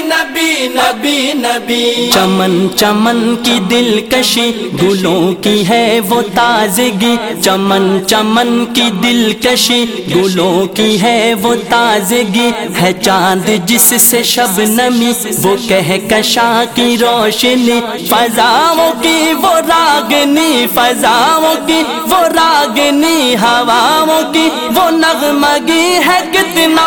نبی نبی نبی۔ چمن چمن کی دلکشی گلوں کی ہے وہ تازگی۔ چمن چمن کی دلکشی گلوں کی ہے وہ تازگی۔ ہے چاند جس سے شب نمی، وہ کشا کی روشنی۔ فضاؤں کی وہ راگنی، فضاؤں کی وہ راگنی۔ ہواؤں کی وہ نغمگی ہے کتنا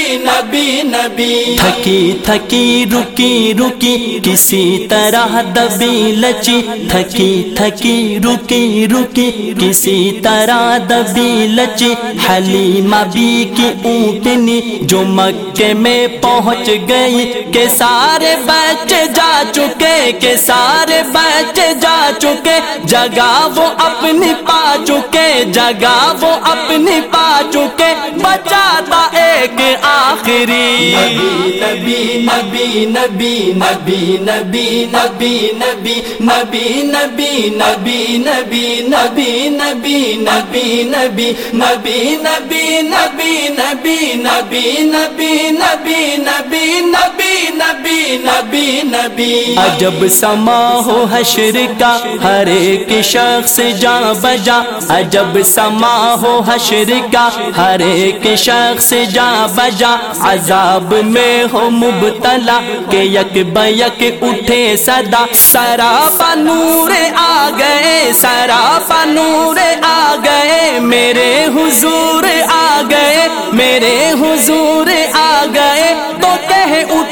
نبی نبی تھکی تھکی، رکی رکی۔ کسی طرح دبی لچی۔ تھکی تھکی، رکی رکی۔ کسی طرح دبی لچی۔ حلیمہ بی کی اونٹنی جو مکے میں پہنچ گئی۔ کہ سارے بچے جا چکے، کہ سارے بچے جا چکے۔ جگہ وہ اپنی پا چکے، جگہ وہ اپنی پا چکے۔ بچاتا ایک آخری نبی نبی نبی نبی نبی نبی نبی نبی نبی نبی نبی نبی نبی نبی نبی نبی نبی نبی نبی نبی نبی نبی نبی نبی نبی نبی نبی۔ عجب سما ہو حشر کا، ہر ایک شخص جا بجا۔ عجب سما ہو حشر کا، ہر ایک شخص جا بجا۔ عذاب میں ہو مبتلا، کہ یک بیک اٹھے صدا۔ سراپا نور آ گئے، سراپا نور آ گئے۔ میرے حضور آ گئے گئے میرے حضور آ گئے تو کہہ اٹھ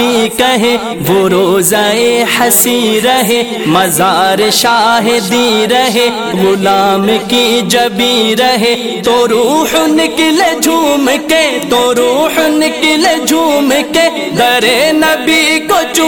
کہے، وہ روزہ ہنسی رہے، مزار شاہدی رہے، غلام کی جبی رہے، تو روح نکلے جھوم کے، تو روح نکلے جھوم کے، درے نبی کو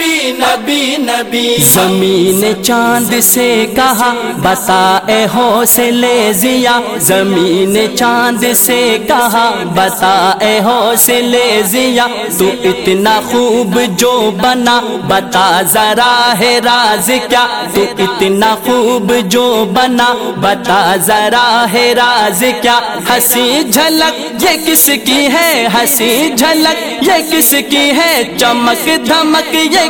نبی نبی نبی۔ زمین چاند سے کہا، بتا اے حوصلے زیا زمین چاند سے کہا، بتا اے حوصلے زیا تو اتنا خوب جو بنا، بتا ذرا ہے راز کیا۔ تو اتنا خوب جو بنا، بتا ذرا ہے راز کیا۔ ہنسی جھلک، یہ کس کی ہے؟ ہنسی جھلک، یہ کس کی ہے؟ چمک دھمک، یہ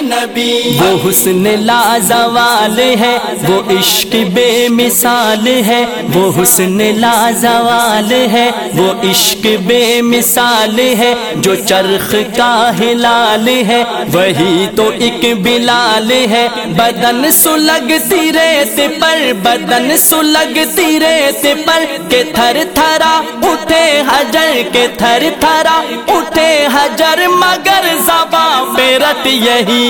نبی۔ وہ حسن لازوال ہے، وہ عشق بے مثال ہے۔ وہ حسن لازوال ہے، وہ عشق بے مثال ہے۔ جو چرخ کا ہلال ہے، وہی تو ایک بلال ہے۔ بدن سلگتی ریت پر، بدن سلگتی ریت پر کہ تھر تھرا اٹھے حجر کے تھر تھرا اٹھے حجر مگر زبان مغفرت یہی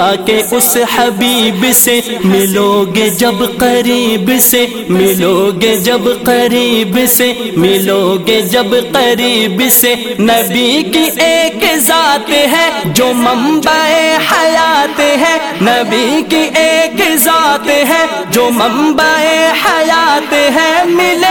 کے اس حبیب سے ملو گے جب قریب سے ملو گے جب قریب سے ملو گے جب قریب سے۔ نبی کی ایک ذات ہے جو منبع حیات ہے۔ نبی کی ایک ذات ہے جو منبع حیات ہے۔ ملے